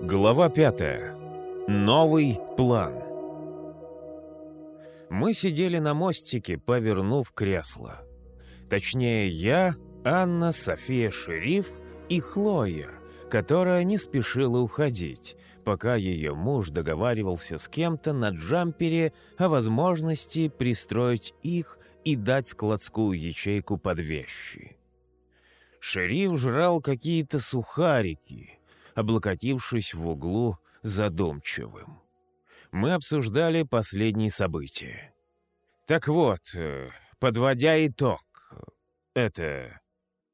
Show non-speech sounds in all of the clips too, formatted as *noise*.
Глава пятая. Новый план. Мы сидели на мостике, повернув кресло. Точнее, я, Анна, София Шериф и Хлоя, которая не спешила уходить, пока ее муж договаривался с кем-то на джампере о возможности пристроить их и дать складскую ячейку под вещи. Шериф жрал какие-то сухарики — облокотившись в углу задумчивым. Мы обсуждали последние события. Так вот, э, подводя итог, это...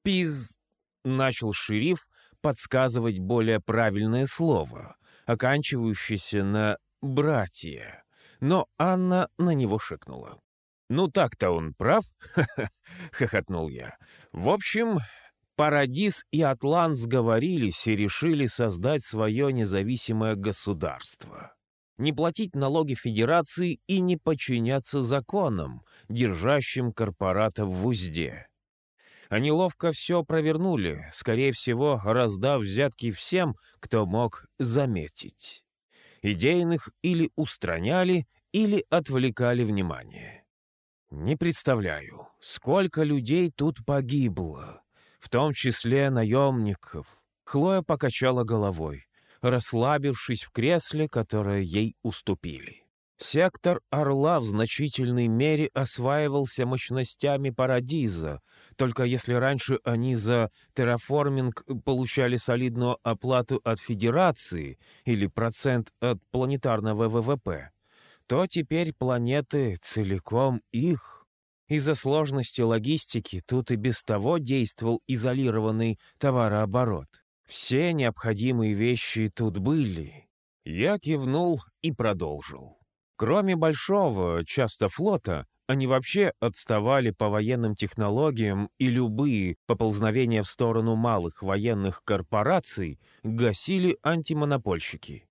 Пиз... Начал шериф подсказывать более правильное слово, оканчивающееся на «братья». Но Анна на него шикнула. «Ну так-то он прав», *laughs* — хохотнул я. «В общем, Парадис и Атлант сговорились и решили создать свое независимое государство. Не платить налоги Федерации и не подчиняться законам, держащим корпоратов в узде. Они ловко все провернули, скорее всего, раздав взятки всем, кто мог заметить. Идейных или устраняли, или отвлекали внимание. Не представляю, сколько людей тут погибло в том числе наемников. Хлоя покачала головой, расслабившись в кресле, которое ей уступили. Сектор «Орла» в значительной мере осваивался мощностями «Парадиза», только если раньше они за терраформинг получали солидную оплату от Федерации или процент от планетарного ВВП, то теперь планеты целиком их. Из-за сложности логистики тут и без того действовал изолированный товарооборот. Все необходимые вещи тут были. Я кивнул и продолжил. Кроме большого, часто флота, они вообще отставали по военным технологиям, и любые поползновения в сторону малых военных корпораций гасили антимонопольщики.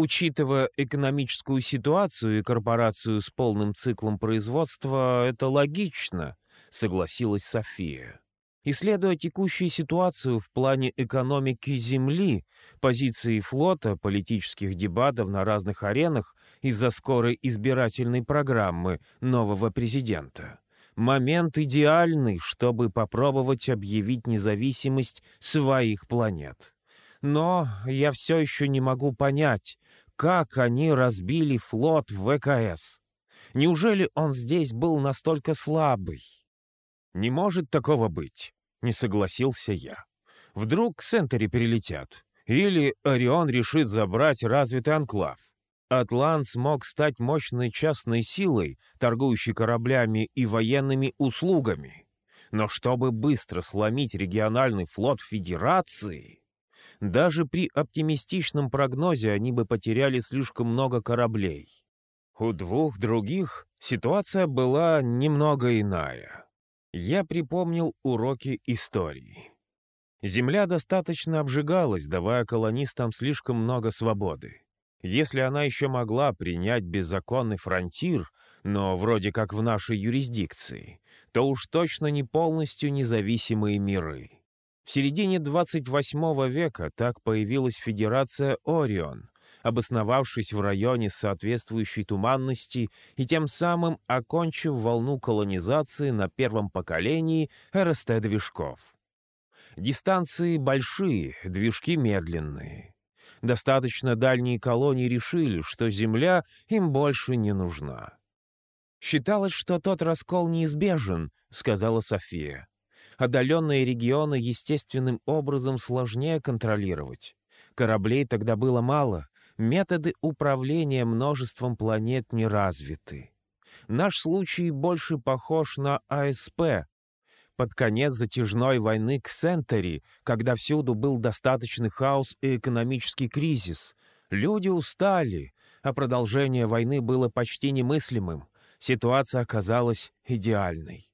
Учитывая экономическую ситуацию и корпорацию с полным циклом производства, это логично, согласилась София. Исследуя текущую ситуацию в плане экономики Земли, позиции флота, политических дебатов на разных аренах из-за скорой избирательной программы нового президента, момент идеальный, чтобы попробовать объявить независимость своих планет. Но я все еще не могу понять, как они разбили флот ВКС? Неужели он здесь был настолько слабый? Не может такого быть, не согласился я. Вдруг к Сентери перелетят. Или Орион решит забрать развитый анклав. Атлант смог стать мощной частной силой, торгующей кораблями и военными услугами. Но чтобы быстро сломить региональный флот Федерации... Даже при оптимистичном прогнозе они бы потеряли слишком много кораблей. У двух других ситуация была немного иная. Я припомнил уроки истории. Земля достаточно обжигалась, давая колонистам слишком много свободы. Если она еще могла принять беззаконный фронтир, но вроде как в нашей юрисдикции, то уж точно не полностью независимые миры. В середине 28 века так появилась Федерация Орион, обосновавшись в районе соответствующей туманности и тем самым окончив волну колонизации на первом поколении РСТ-движков. Дистанции большие, движки медленные. Достаточно дальние колонии решили, что Земля им больше не нужна. «Считалось, что тот раскол неизбежен», — сказала София. Отдаленные регионы естественным образом сложнее контролировать. Кораблей тогда было мало, методы управления множеством планет не развиты. Наш случай больше похож на АСП. Под конец затяжной войны к Сентери, когда всюду был достаточный хаос и экономический кризис, люди устали, а продолжение войны было почти немыслимым. Ситуация оказалась идеальной.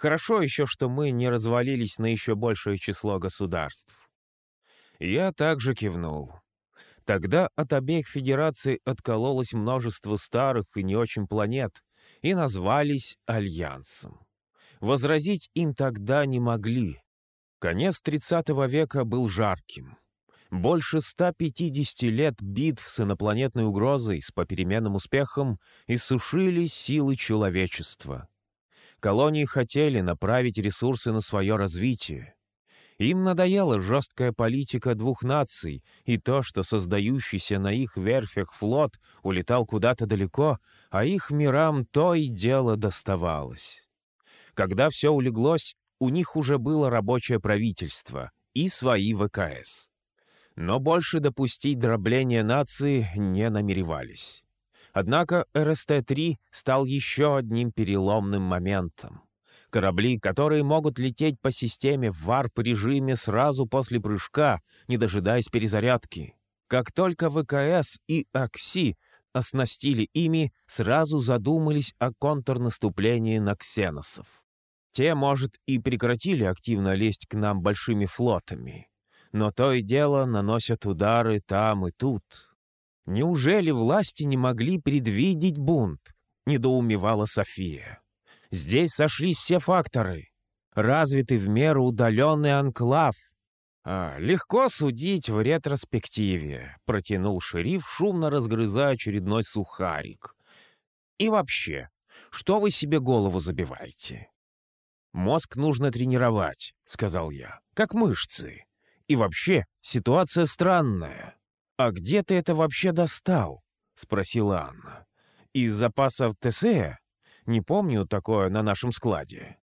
Хорошо еще, что мы не развалились на еще большее число государств. Я также кивнул. Тогда от обеих федераций откололось множество старых и не очень планет и назвались Альянсом. Возразить им тогда не могли. Конец 30 века был жарким. Больше 150 лет битв с инопланетной угрозой с попеременным успехом иссушили силы человечества. Колонии хотели направить ресурсы на свое развитие. Им надоела жесткая политика двух наций и то, что создающийся на их верфях флот улетал куда-то далеко, а их мирам то и дело доставалось. Когда все улеглось, у них уже было рабочее правительство и свои ВКС. Но больше допустить дробления нации не намеревались. Однако РСТ-3 стал еще одним переломным моментом. Корабли, которые могут лететь по системе в варп-режиме сразу после прыжка, не дожидаясь перезарядки. Как только ВКС и АКСИ оснастили ими, сразу задумались о контрнаступлении на ксеносов. Те, может, и прекратили активно лезть к нам большими флотами. Но то и дело наносят удары там и тут. Неужели власти не могли предвидеть бунт? Недоумевала София. Здесь сошлись все факторы. Развитый в меру удаленный анклав. А, легко судить в ретроспективе, протянул шериф, шумно разгрызая очередной сухарик. И вообще, что вы себе голову забиваете? «Мозг нужно тренировать», — сказал я, — «как мышцы. И вообще, ситуация странная. А где ты это вообще достал?» — спросила Анна. «Из запасов ТСЭ? Не помню такое на нашем складе».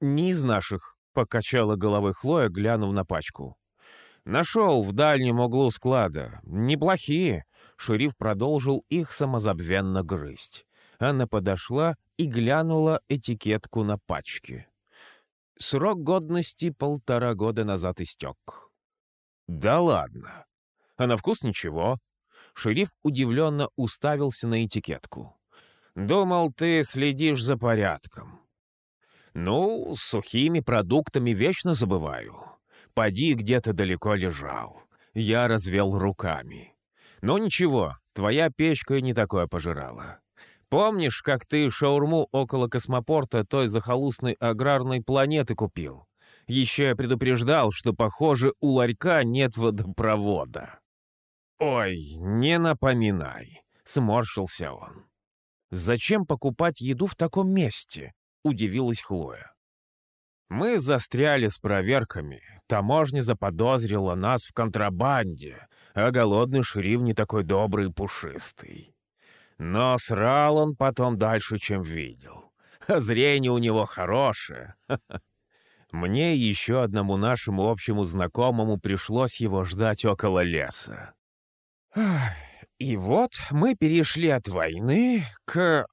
«Не из наших», — покачала головой Хлоя, глянув на пачку. «Нашел в дальнем углу склада. Неплохие». Шериф продолжил их самозабвенно грызть. Анна подошла и глянула этикетку на пачке. Срок годности полтора года назад истек. «Да ладно. А на вкус ничего». Шериф удивленно уставился на этикетку. Думал, ты следишь за порядком. Ну, сухими продуктами вечно забываю. Поди где-то далеко лежал. Я развел руками. Ну ничего, твоя печка не такое пожирала. Помнишь, как ты шаурму около космопорта той захолустной аграрной планеты купил? Еще я предупреждал, что, похоже, у ларька нет водопровода. «Ой, не напоминай», — сморщился он. «Зачем покупать еду в таком месте?» — удивилась Хлоя. «Мы застряли с проверками. Таможня заподозрила нас в контрабанде, а голодный шериф не такой добрый и пушистый. Но срал он потом дальше, чем видел. А зрение у него хорошее. *laughs* Мне и еще одному нашему общему знакомому пришлось его ждать около леса. И вот мы перешли от войны к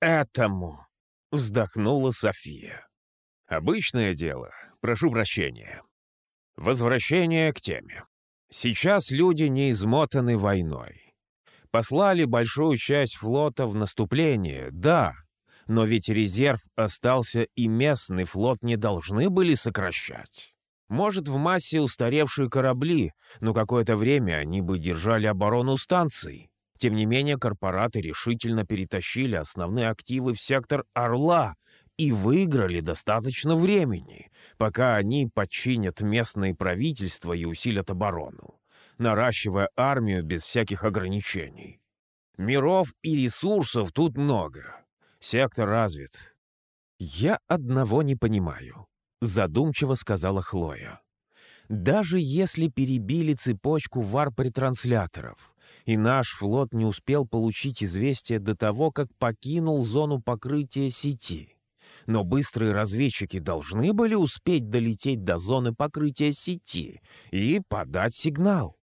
этому, вздохнула София. Обычное дело, прошу прощения. Возвращение к теме. Сейчас люди не измотаны войной. Послали большую часть флота в наступление, да, но ведь резерв остался и местный флот не должны были сокращать. Может, в массе устаревшие корабли, но какое-то время они бы держали оборону станций. Тем не менее, корпораты решительно перетащили основные активы в сектор «Орла» и выиграли достаточно времени, пока они подчинят местное правительство и усилят оборону, наращивая армию без всяких ограничений. Миров и ресурсов тут много. Сектор развит. Я одного не понимаю задумчиво сказала Хлоя. Даже если перебили цепочку варп-ретрансляторов, и наш флот не успел получить известие до того, как покинул зону покрытия сети, но быстрые разведчики должны были успеть долететь до зоны покрытия сети и подать сигнал.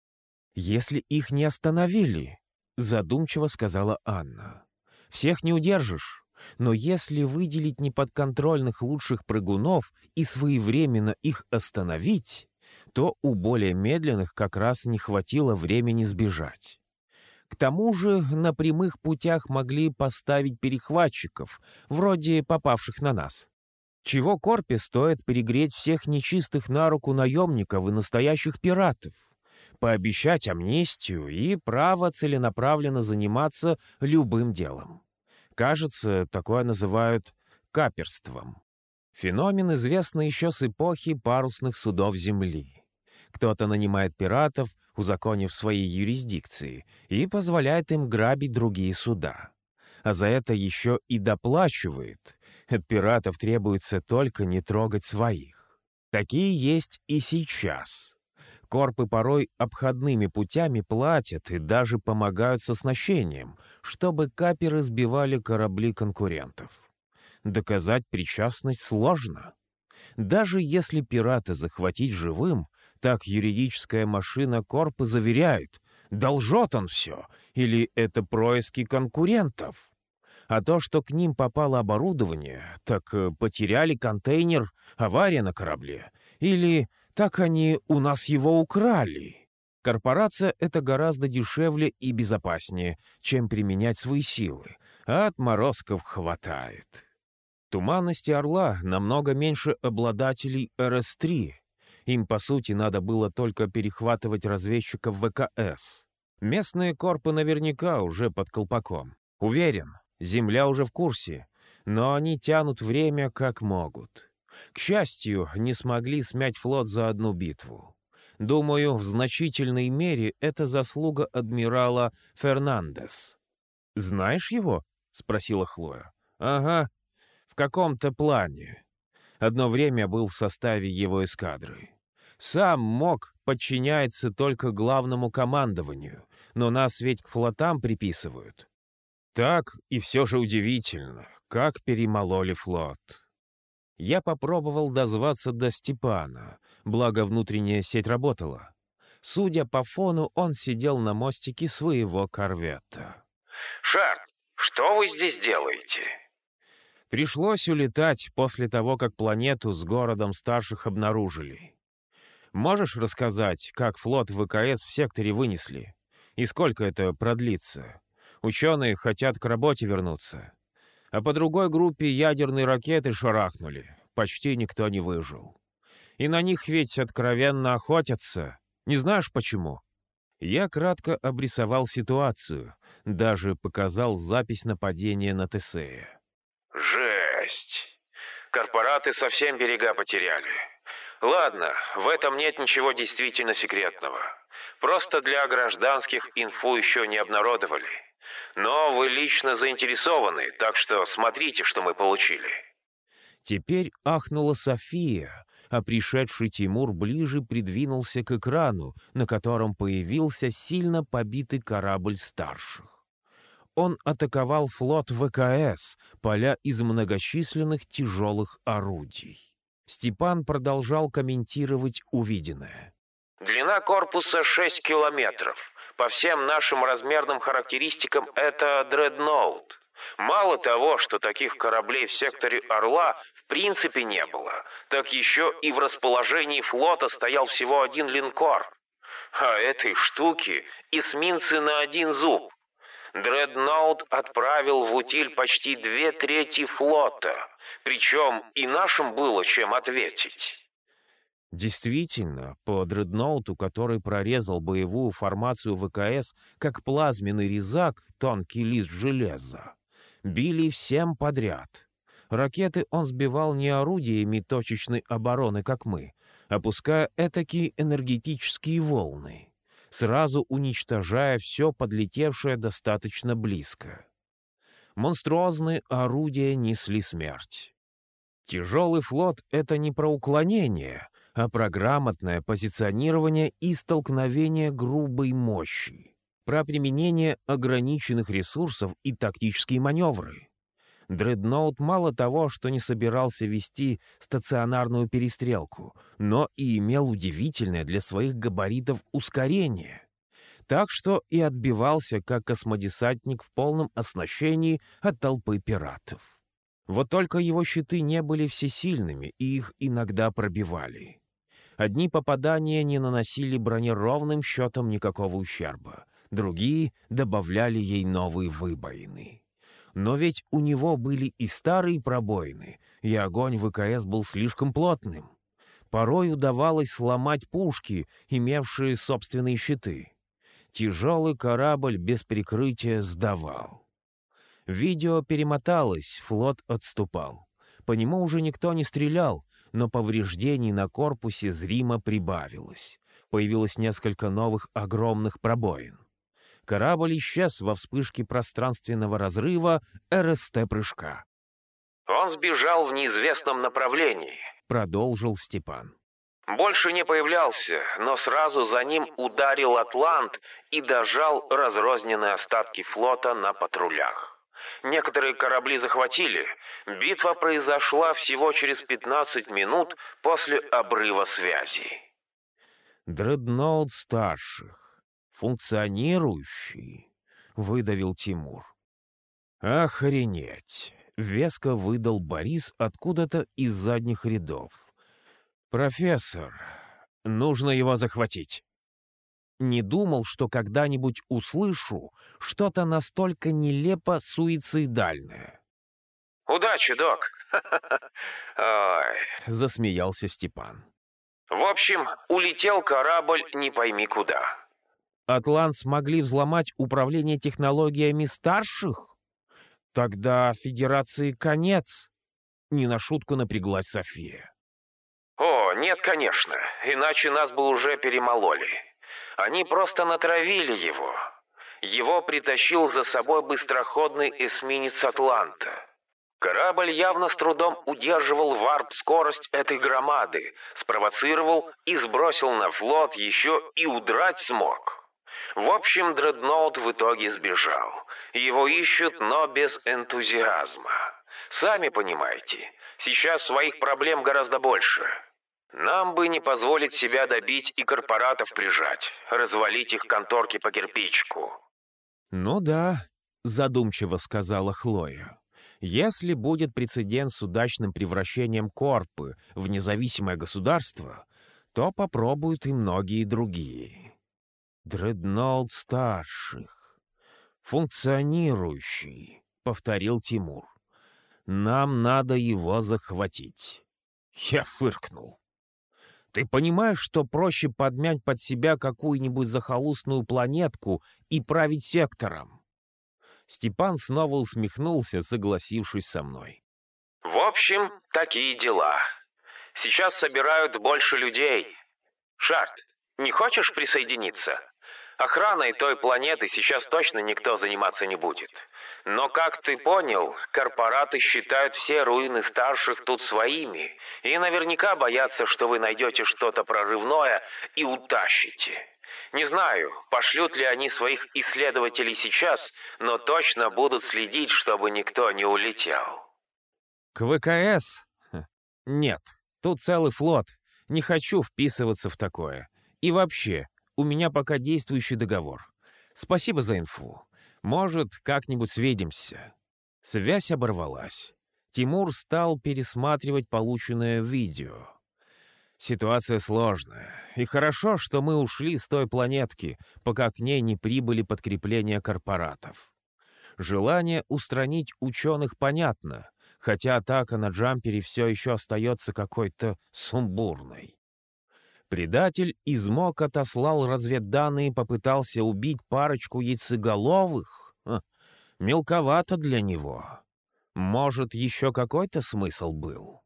Если их не остановили, задумчиво сказала Анна. Всех не удержишь. Но если выделить неподконтрольных лучших прыгунов и своевременно их остановить, то у более медленных как раз не хватило времени сбежать. К тому же на прямых путях могли поставить перехватчиков, вроде попавших на нас. Чего Корпе стоит перегреть всех нечистых на руку наемников и настоящих пиратов? Пообещать амнистию и право целенаправленно заниматься любым делом. Кажется, такое называют каперством. Феномен известный еще с эпохи парусных судов Земли. Кто-то нанимает пиратов, узаконив свои юрисдикции, и позволяет им грабить другие суда. А за это еще и доплачивает. От пиратов требуется только не трогать своих. Такие есть и сейчас. Корпы порой обходными путями платят и даже помогают с оснащением, чтобы каперы сбивали корабли конкурентов. Доказать причастность сложно. Даже если пирата захватить живым, так юридическая машина Корпа заверяет, должет он все, или это происки конкурентов. А то, что к ним попало оборудование, так э, потеряли контейнер, авария на корабле, или так они у нас его украли. Корпорация — это гораздо дешевле и безопаснее, чем применять свои силы, а отморозков хватает. Туманности Орла намного меньше обладателей РС-3. Им, по сути, надо было только перехватывать разведчиков ВКС. Местные корпы наверняка уже под колпаком. Уверен, Земля уже в курсе, но они тянут время как могут. К счастью, не смогли смять флот за одну битву. Думаю, в значительной мере это заслуга адмирала Фернандес. «Знаешь его?» — спросила Хлоя. «Ага, в каком-то плане. Одно время был в составе его эскадры. Сам МОК подчиняется только главному командованию, но нас ведь к флотам приписывают. Так и все же удивительно, как перемололи флот я попробовал дозваться до Степана, благо внутренняя сеть работала. Судя по фону, он сидел на мостике своего корвета. «Шарт, что вы здесь делаете?» Пришлось улетать после того, как планету с городом старших обнаружили. Можешь рассказать, как флот ВКС в секторе вынесли? И сколько это продлится? Ученые хотят к работе вернуться а по другой группе ядерные ракеты шарахнули. Почти никто не выжил. И на них ведь откровенно охотятся. Не знаешь почему? Я кратко обрисовал ситуацию, даже показал запись нападения на Тесея. «Жесть! Корпораты совсем берега потеряли. Ладно, в этом нет ничего действительно секретного. Просто для гражданских инфу еще не обнародовали. Но вы лично заинтересованы, так что смотрите, что мы получили». Теперь ахнула София, а пришедший Тимур ближе придвинулся к экрану, на котором появился сильно побитый корабль старших. Он атаковал флот ВКС, поля из многочисленных тяжелых орудий. Степан продолжал комментировать увиденное. «Длина корпуса 6 километров. По всем нашим размерным характеристикам это дредноут. Мало того, что таких кораблей в секторе «Орла» в принципе не было, так еще и в расположении флота стоял всего один линкор. А этой штуки эсминцы на один зуб. Дредноут отправил в утиль почти две трети флота, причем и нашим было чем ответить. Действительно, по дредноуту, который прорезал боевую формацию ВКС, как плазменный резак, тонкий лист железа, били всем подряд. Ракеты он сбивал не орудиями точечной обороны, как мы, опуская этакие энергетические волны, сразу уничтожая все подлетевшее достаточно близко. Монструозные орудия несли смерть. Тяжелый флот — это не про уклонение, а про грамотное позиционирование и столкновение грубой мощи, про применение ограниченных ресурсов и тактические маневры. Дредноут мало того, что не собирался вести стационарную перестрелку, но и имел удивительное для своих габаритов ускорение. Так что и отбивался как космодесантник в полном оснащении от толпы пиратов. Вот только его щиты не были всесильными, и их иногда пробивали. Одни попадания не наносили броне ровным счетом никакого ущерба, другие добавляли ей новые выбоины. Но ведь у него были и старые пробоины, и огонь ВКС был слишком плотным. Порой удавалось сломать пушки, имевшие собственные щиты. Тяжелый корабль без прикрытия сдавал. Видео перемоталось, флот отступал. По нему уже никто не стрелял, но повреждений на корпусе зримо прибавилось. Появилось несколько новых огромных пробоин. Корабль исчез во вспышке пространственного разрыва РСТ-прыжка. «Он сбежал в неизвестном направлении», — продолжил Степан. «Больше не появлялся, но сразу за ним ударил Атлант и дожал разрозненные остатки флота на патрулях. Некоторые корабли захватили. Битва произошла всего через 15 минут после обрыва связи». «Дредноут старших, функционирующий», — выдавил Тимур. «Охренеть!» Веско выдал Борис откуда-то из задних рядов. «Профессор, нужно его захватить». Не думал, что когда-нибудь услышу что-то настолько нелепо суицидальное. «Удачи, док!» *laughs* Ой. Засмеялся Степан. «В общем, улетел корабль не пойми куда». «Атлант смогли взломать управление технологиями старших?» Тогда Федерации конец. Не на шутку напряглась София. О, нет, конечно. Иначе нас бы уже перемололи. Они просто натравили его. Его притащил за собой быстроходный эсминец «Атланта». Корабль явно с трудом удерживал варп-скорость этой громады, спровоцировал и сбросил на флот еще и удрать смог. В общем, дредноут в итоге сбежал. Его ищут, но без энтузиазма. Сами понимаете, сейчас своих проблем гораздо больше. Нам бы не позволить себя добить и корпоратов прижать, развалить их конторки по кирпичку. «Ну да», — задумчиво сказала Хлоя. «Если будет прецедент с удачным превращением Корпы в независимое государство, то попробуют и многие другие». «Дредноут старших. Функционирующий», — повторил Тимур. «Нам надо его захватить». Я фыркнул. «Ты понимаешь, что проще подмять под себя какую-нибудь захолустную планетку и править сектором?» Степан снова усмехнулся, согласившись со мной. «В общем, такие дела. Сейчас собирают больше людей. Шарт, не хочешь присоединиться?» Охраной той планеты сейчас точно никто заниматься не будет. Но, как ты понял, корпораты считают все руины старших тут своими и наверняка боятся, что вы найдете что-то прорывное и утащите. Не знаю, пошлют ли они своих исследователей сейчас, но точно будут следить, чтобы никто не улетел. К ВКС? Нет, тут целый флот. Не хочу вписываться в такое. И вообще, у меня пока действующий договор. Спасибо за инфу. Может, как-нибудь сведемся». Связь оборвалась. Тимур стал пересматривать полученное видео. Ситуация сложная. И хорошо, что мы ушли с той планетки, пока к ней не прибыли подкрепления корпоратов. Желание устранить ученых понятно, хотя атака на джампере все еще остается какой-то сумбурной. Предатель измок отослал разведданные попытался убить парочку яйцеголовых? Ха, мелковато для него. Может, еще какой-то смысл был?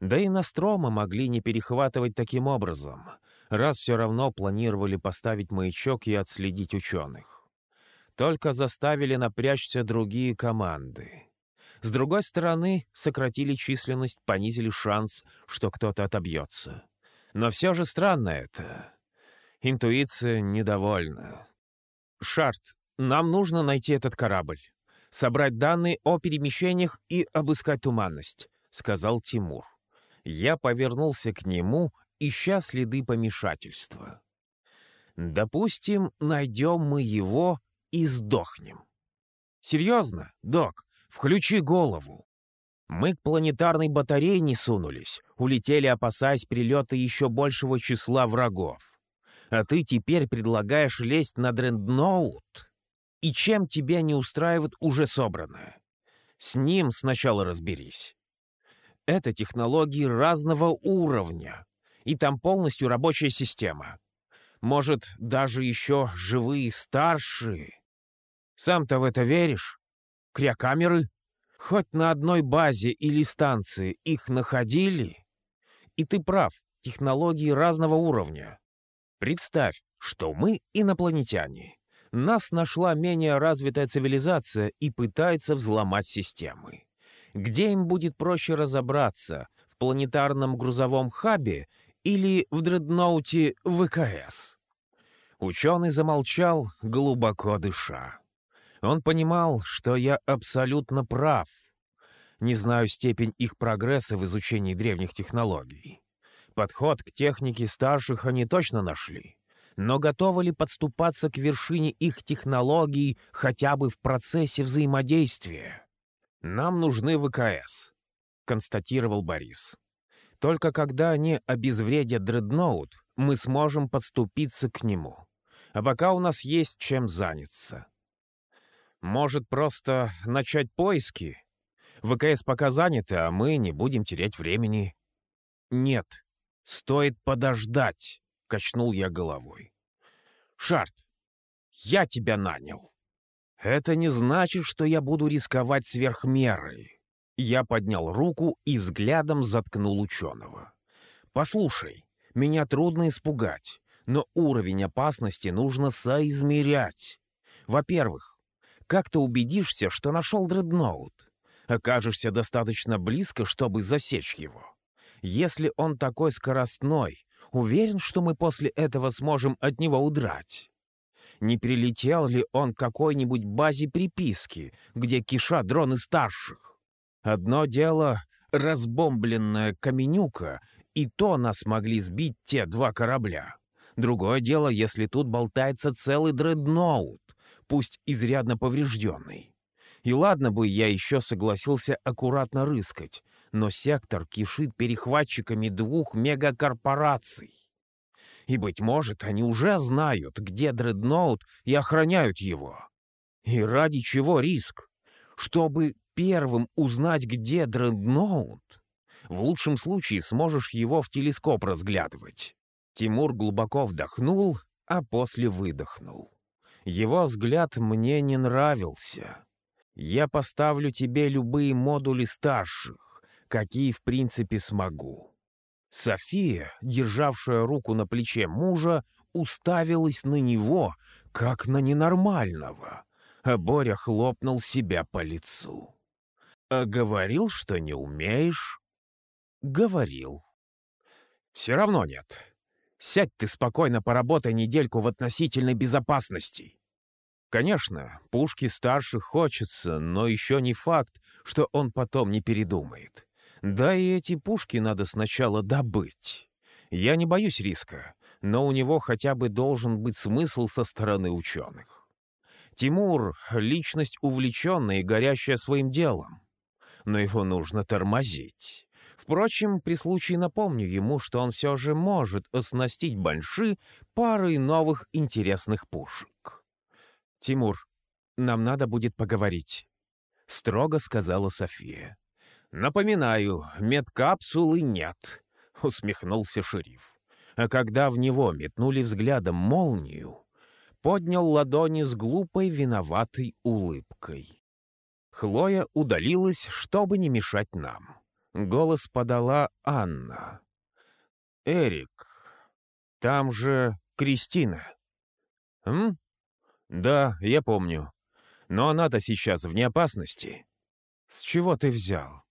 Да и Настрома могли не перехватывать таким образом, раз все равно планировали поставить маячок и отследить ученых. Только заставили напрячься другие команды. С другой стороны, сократили численность, понизили шанс, что кто-то отобьется. Но все же странно это. Интуиция недовольна. «Шарт, нам нужно найти этот корабль, собрать данные о перемещениях и обыскать туманность», — сказал Тимур. Я повернулся к нему, ища следы помешательства. «Допустим, найдем мы его и сдохнем». «Серьезно, док, включи голову. Мы к планетарной батарее не сунулись, улетели, опасаясь прилета еще большего числа врагов. А ты теперь предлагаешь лезть на Дрендноут? И чем тебя не устраивает уже собранное? С ним сначала разберись. Это технологии разного уровня, и там полностью рабочая система. Может, даже еще живые старшие. Сам-то в это веришь? Криокамеры? Хоть на одной базе или станции их находили? И ты прав, технологии разного уровня. Представь, что мы инопланетяне. Нас нашла менее развитая цивилизация и пытается взломать системы. Где им будет проще разобраться, в планетарном грузовом хабе или в дредноуте ВКС? Ученый замолчал, глубоко дыша. Он понимал, что я абсолютно прав. Не знаю степень их прогресса в изучении древних технологий. Подход к технике старших они точно нашли. Но готовы ли подступаться к вершине их технологий хотя бы в процессе взаимодействия? «Нам нужны ВКС», — констатировал Борис. «Только когда они обезвредят дредноут, мы сможем подступиться к нему а пока у нас есть чем заняться. Может, просто начать поиски? ВКС пока заняты, а мы не будем терять времени. Нет, стоит подождать, — качнул я головой. Шарт, я тебя нанял. Это не значит, что я буду рисковать сверх. Я поднял руку и взглядом заткнул ученого. «Послушай, меня трудно испугать но уровень опасности нужно соизмерять. Во-первых, как ты убедишься, что нашел дредноут? Окажешься достаточно близко, чтобы засечь его. Если он такой скоростной, уверен, что мы после этого сможем от него удрать. Не прилетел ли он к какой-нибудь базе приписки, где кишат дроны старших? Одно дело — разбомбленная Каменюка, и то нас могли сбить те два корабля. Другое дело, если тут болтается целый дредноут, пусть изрядно поврежденный. И ладно бы я еще согласился аккуратно рыскать, но сектор кишит перехватчиками двух мегакорпораций. И, быть может, они уже знают, где дредноут и охраняют его. И ради чего риск? Чтобы первым узнать, где дредноут, в лучшем случае сможешь его в телескоп разглядывать. Тимур глубоко вдохнул, а после выдохнул. Его взгляд мне не нравился. Я поставлю тебе любые модули старших, какие в принципе смогу. София, державшая руку на плече мужа, уставилась на него, как на ненормального, а Боря хлопнул себя по лицу. «А говорил, что не умеешь?» «Говорил». «Все равно нет. Сядь ты спокойно, поработай недельку в относительной безопасности. Конечно, пушки старших хочется, но еще не факт, что он потом не передумает. Да и эти пушки надо сначала добыть. Я не боюсь риска, но у него хотя бы должен быть смысл со стороны ученых. Тимур — личность увлеченная и горящая своим делом. Но его нужно тормозить. Впрочем, при случае напомню ему, что он все же может оснастить Банши парой новых интересных пушек. «Тимур, нам надо будет поговорить», — строго сказала София. «Напоминаю, медкапсулы нет», — усмехнулся шериф. А когда в него метнули взглядом молнию, поднял ладони с глупой виноватой улыбкой. Хлоя удалилась, чтобы не мешать нам. Голос подала Анна. «Эрик, там же Кристина». «М? Да, я помню. Но она-то сейчас вне опасности». «С чего ты взял?»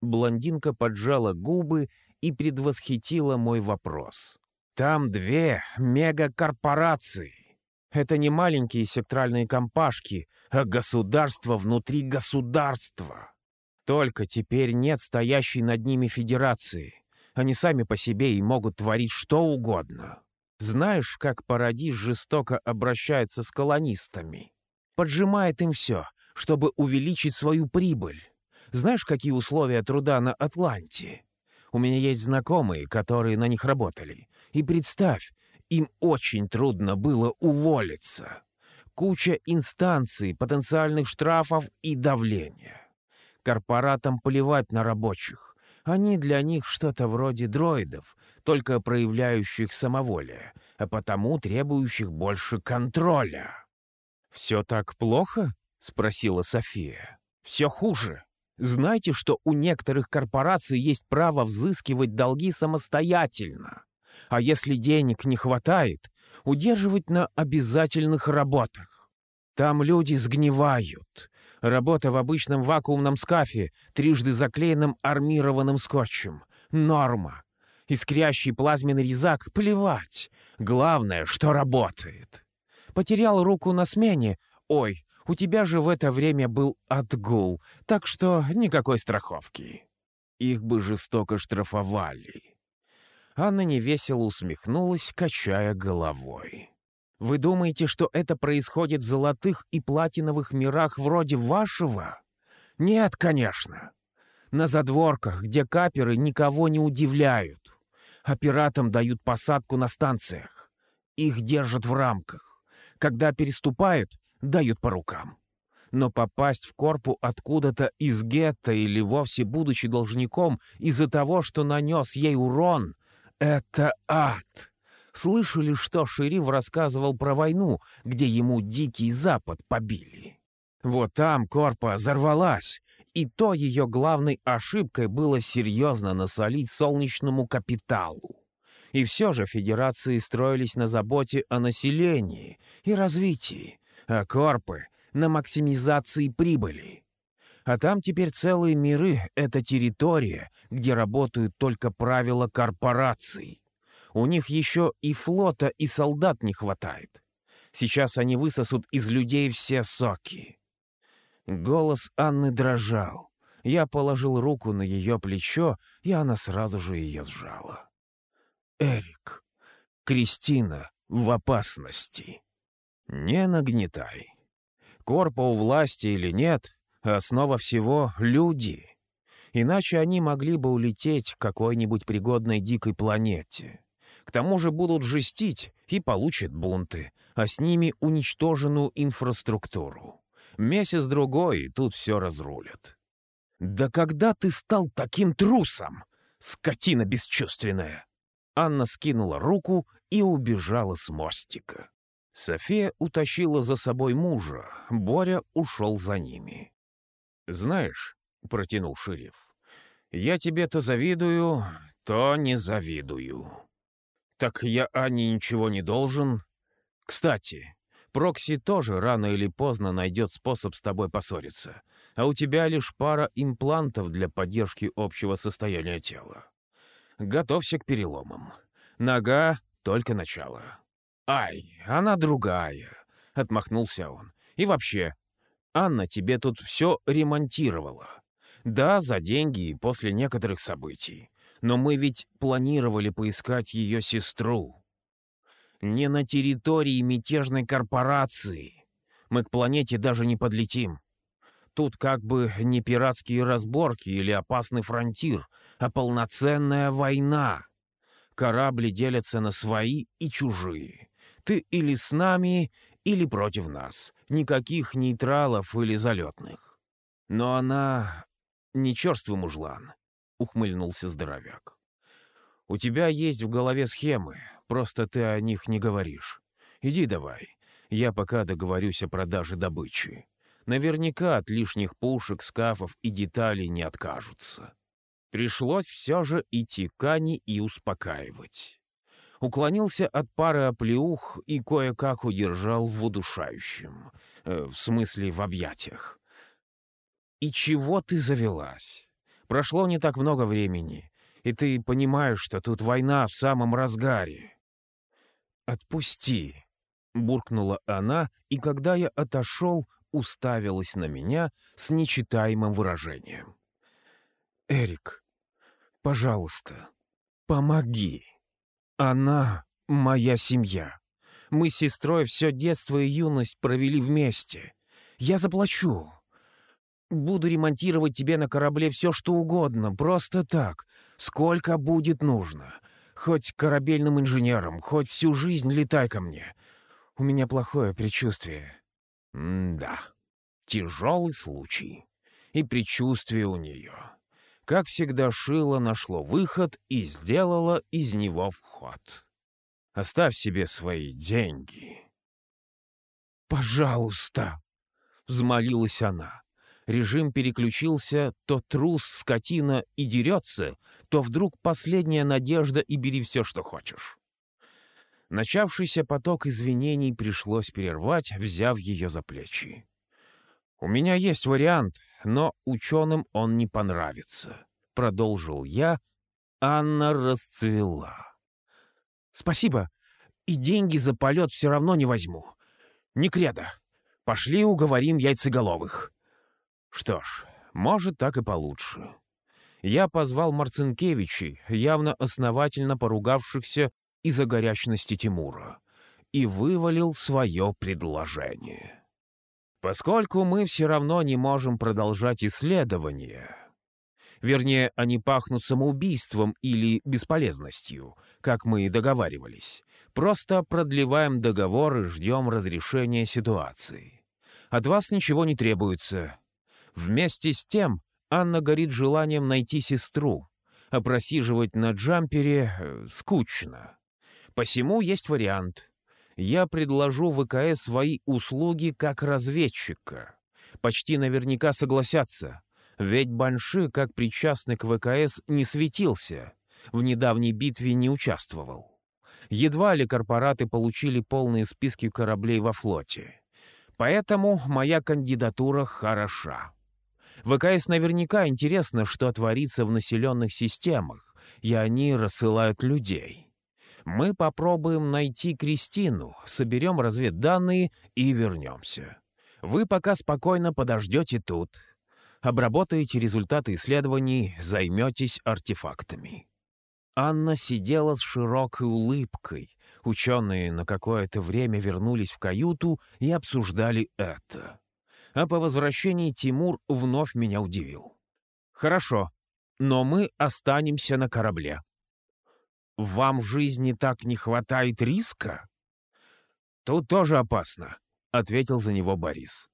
Блондинка поджала губы и предвосхитила мой вопрос. «Там две мегакорпорации. Это не маленькие секторальные компашки, а государство внутри государства. Только теперь нет стоящей над ними федерации. Они сами по себе и могут творить что угодно. Знаешь, как Парадис жестоко обращается с колонистами? Поджимает им все, чтобы увеличить свою прибыль. Знаешь, какие условия труда на Атланте? У меня есть знакомые, которые на них работали. И представь, им очень трудно было уволиться. Куча инстанций, потенциальных штрафов и давления. Корпоратам плевать на рабочих. Они для них что-то вроде дроидов, только проявляющих самоволие, а потому требующих больше контроля. «Все так плохо?» — спросила София. «Все хуже. Знаете, что у некоторых корпораций есть право взыскивать долги самостоятельно? А если денег не хватает, удерживать на обязательных работах. Там люди сгнивают. Работа в обычном вакуумном скафе, трижды заклеенным армированным скотчем. Норма. Искрящий плазменный резак — плевать. Главное, что работает. Потерял руку на смене. Ой, у тебя же в это время был отгул, так что никакой страховки. Их бы жестоко штрафовали. Анна невесело усмехнулась, качая головой. «Вы думаете, что это происходит в золотых и платиновых мирах вроде вашего? Нет, конечно. На задворках, где каперы никого не удивляют. А пиратам дают посадку на станциях. Их держат в рамках. Когда переступают, дают по рукам. Но попасть в корпу откуда-то из гетто или вовсе будучи должником из-за того, что нанес ей урон, это ад. Слышали, что шериф рассказывал про войну, где ему Дикий Запад побили? Вот там корпа взорвалась, и то ее главной ошибкой было серьезно насолить солнечному капиталу. И все же федерации строились на заботе о населении и развитии, а корпы — на максимизации прибыли. А там теперь целые миры — это территория, где работают только правила корпораций. У них еще и флота, и солдат не хватает. Сейчас они высосут из людей все соки. Голос Анны дрожал. Я положил руку на ее плечо, и она сразу же ее сжала. «Эрик, Кристина в опасности. Не нагнетай. Корпа у власти или нет, основа всего — люди. Иначе они могли бы улететь к какой-нибудь пригодной дикой планете. К тому же будут жестить и получат бунты, а с ними уничтоженную инфраструктуру. Месяц-другой, тут все разрулят. «Да когда ты стал таким трусом, скотина бесчувственная?» Анна скинула руку и убежала с мостика. София утащила за собой мужа, Боря ушел за ними. «Знаешь», — протянул шериф, — «я тебе то завидую, то не завидую». «Так я Анне ничего не должен. Кстати, Прокси тоже рано или поздно найдет способ с тобой поссориться, а у тебя лишь пара имплантов для поддержки общего состояния тела. Готовься к переломам. Нога — только начало. «Ай, она другая», — отмахнулся он. «И вообще, Анна тебе тут все ремонтировала. Да, за деньги и после некоторых событий. Но мы ведь планировали поискать ее сестру. Не на территории мятежной корпорации. Мы к планете даже не подлетим. Тут как бы не пиратские разборки или опасный фронтир, а полноценная война. Корабли делятся на свои и чужие. Ты или с нами, или против нас. Никаких нейтралов или залетных. Но она не черствый мужлан, — ухмыльнулся здоровяк. У тебя есть в голове схемы, просто ты о них не говоришь. Иди давай, я пока договорюсь о продаже добычи. Наверняка от лишних пушек, скафов и деталей не откажутся. Пришлось все же идти к Ане и успокаивать. Уклонился от пары оплеух и кое-как удержал в удушающем. Э, в смысле, в объятиях. «И чего ты завелась? Прошло не так много времени, и ты понимаешь, что тут война в самом разгаре». «Отпусти», — буркнула она, и когда я отошел, уставилась на меня с нечитаемым выражением. «Эрик, пожалуйста, помоги. Она моя семья. Мы с сестрой все детство и юность провели вместе. Я заплачу. Буду ремонтировать тебе на корабле все, что угодно, просто так, сколько будет нужно. Хоть корабельным инженером, хоть всю жизнь летай ко мне. У меня плохое предчувствие. М-да, тяжелый случай. И предчувствие у нее. Как всегда, Шила нашло выход и сделала из него вход. Оставь себе свои деньги. «Пожалуйста!» — взмолилась она. Режим переключился, то трус, скотина и дерется, то вдруг последняя надежда и бери все, что хочешь. Начавшийся поток извинений пришлось прервать, взяв ее за плечи. «У меня есть вариант, но ученым он не понравится», — продолжил я. Анна расцвела. «Спасибо, и деньги за полет все равно не возьму. Не кредо. Пошли уговорим яйцеголовых». Что ж, может, так и получше. Я позвал Марцинкевичей, явно основательно поругавшихся из-за горячности Тимура, и вывалил свое предложение. Поскольку мы все равно не можем продолжать исследования, вернее, они пахнут самоубийством или бесполезностью, как мы и договаривались, просто продлеваем договор и ждем разрешения ситуации. От вас ничего не требуется. Вместе с тем Анна горит желанием найти сестру, а просиживать на джампере э, скучно. Посему есть вариант. Я предложу ВКС свои услуги как разведчика. Почти наверняка согласятся. Ведь Банши, как причастный к ВКС, не светился. В недавней битве не участвовал. Едва ли корпораты получили полные списки кораблей во флоте. Поэтому моя кандидатура хороша. ВКС наверняка интересно, что творится в населенных системах, и они рассылают людей. Мы попробуем найти Кристину, соберем разведданные и вернемся. Вы пока спокойно подождете тут. Обработаете результаты исследований, займетесь артефактами». Анна сидела с широкой улыбкой. Ученые на какое-то время вернулись в каюту и обсуждали это. А по возвращении Тимур вновь меня удивил. «Хорошо, но мы останемся на корабле. Вам в жизни так не хватает риска? Тут тоже опасно, ответил за него Борис.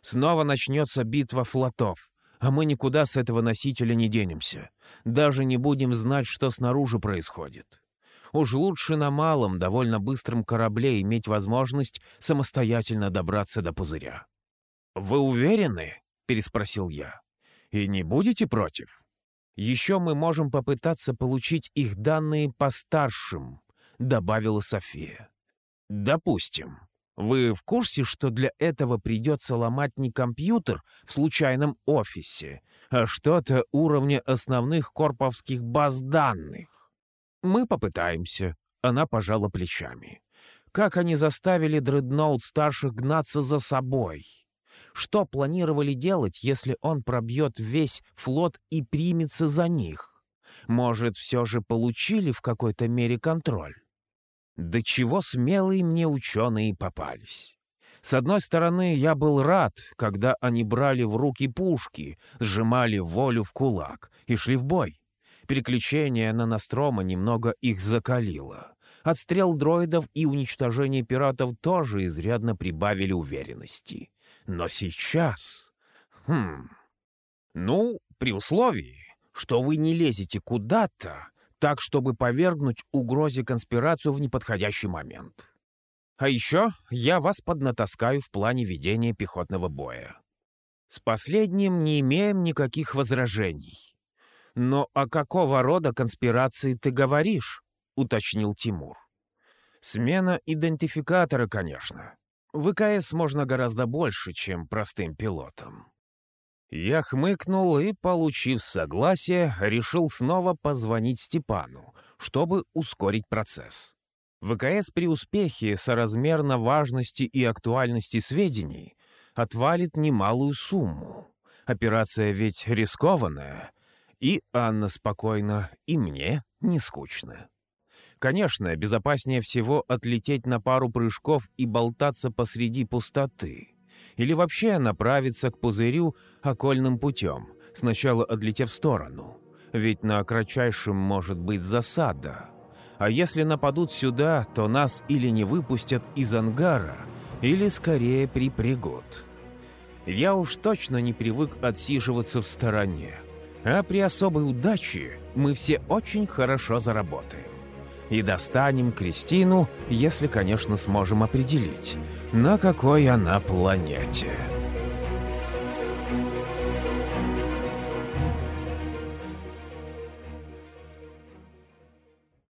Снова начнется битва флотов, а мы никуда с этого носителя не денемся. Даже не будем знать, что снаружи происходит. Уж лучше на малом, довольно быстром корабле иметь возможность самостоятельно добраться до пузыря. «Вы уверены?» — переспросил я. «И не будете против?» Еще мы можем попытаться получить их данные по старшим», — добавила София. «Допустим. Вы в курсе, что для этого придется ломать не компьютер в случайном офисе, а что-то уровня основных корповских баз данных? Мы попытаемся». Она пожала плечами. Как они заставили дредноут старших гнаться за собой? Что планировали делать, если он пробьет весь флот и примется за них? Может, все же получили в какой-то мере контроль? До чего смелые мне ученые попались. С одной стороны, я был рад, когда они брали в руки пушки, сжимали волю в кулак и шли в бой. Переключение на Настрома немного их закалило. Отстрел дроидов и уничтожение пиратов тоже изрядно прибавили уверенности. Но сейчас... Хм... Ну, при условии, что вы не лезете куда-то, так, чтобы повергнуть угрозе конспирацию в неподходящий момент. А еще я вас поднатаскаю в плане ведения пехотного боя. С последним не имеем никаких возражений. Но о какого рода конспирации ты говоришь? — уточнил Тимур. Смена идентификатора, конечно. В ВКС можно гораздо больше, чем простым пилотом. Я хмыкнул и, получив согласие, решил снова позвонить Степану, чтобы ускорить процесс. ВКС при успехе соразмерно важности и актуальности сведений отвалит немалую сумму. Операция ведь рискованная, и Анна спокойна, и мне не скучно. Конечно, безопаснее всего отлететь на пару прыжков и болтаться посреди пустоты. Или вообще направиться к пузырю окольным путем, сначала отлетев в сторону. Ведь на кратчайшем может быть засада. А если нападут сюда, то нас или не выпустят из ангара, или скорее припрягут. Я уж точно не привык отсиживаться в стороне. А при особой удаче мы все очень хорошо заработаем и достанем Кристину, если, конечно, сможем определить, на какой она планете.